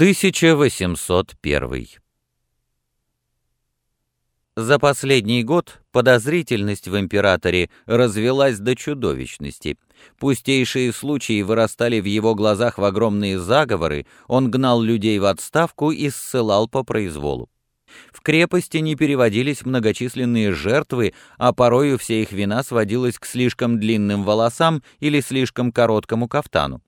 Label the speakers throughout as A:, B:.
A: 1801 За последний год подозрительность в императоре развелась до чудовищности. Пустейшие случаи вырастали в его глазах в огромные заговоры, он гнал людей в отставку и ссылал по произволу. В крепости не переводились многочисленные жертвы, а порою вся их вина сводилась к слишком длинным волосам или слишком короткому кафтану.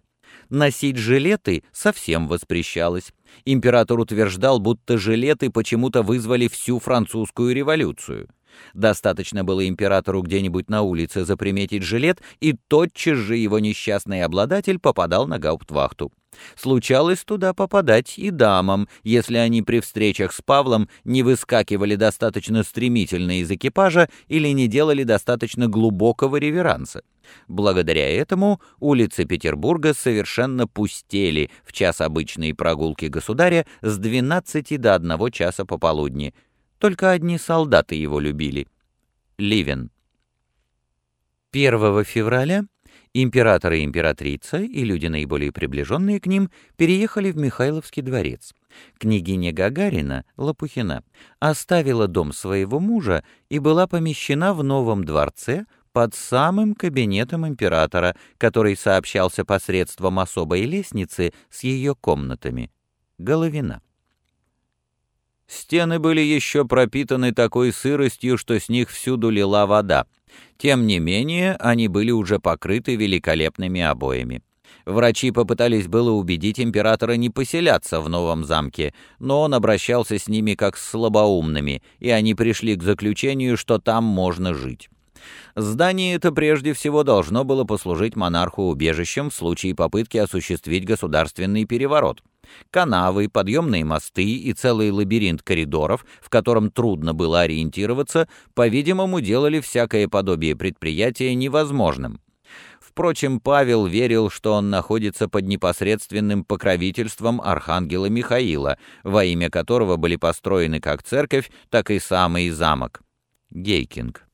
A: Носить жилеты совсем воспрещалось. Император утверждал, будто жилеты почему-то вызвали всю французскую революцию. Достаточно было императору где-нибудь на улице заприметить жилет, и тотчас же его несчастный обладатель попадал на гауптвахту. Случалось туда попадать и дамам, если они при встречах с Павлом не выскакивали достаточно стремительно из экипажа или не делали достаточно глубокого реверанса. Благодаря этому улицы Петербурга совершенно пустели в час обычной прогулки государя с 12 до 1 часа пополудни. Только одни солдаты его любили. Ливен. 1 февраля Император и императрица и люди, наиболее приближенные к ним, переехали в Михайловский дворец. Княгиня Гагарина, Лопухина, оставила дом своего мужа и была помещена в новом дворце под самым кабинетом императора, который сообщался посредством особой лестницы с ее комнатами. Головина. Стены были еще пропитаны такой сыростью, что с них всюду лила вода. Тем не менее, они были уже покрыты великолепными обоями. Врачи попытались было убедить императора не поселяться в новом замке, но он обращался с ними как с слабоумными, и они пришли к заключению, что там можно жить. Здание это прежде всего должно было послужить монарху убежищем в случае попытки осуществить государственный переворот. Канавы, подъемные мосты и целый лабиринт коридоров, в котором трудно было ориентироваться, по-видимому, делали всякое подобие предприятия невозможным. Впрочем, Павел верил, что он находится под непосредственным покровительством архангела Михаила, во имя которого были построены как церковь, так и самый замок. Гейкинг.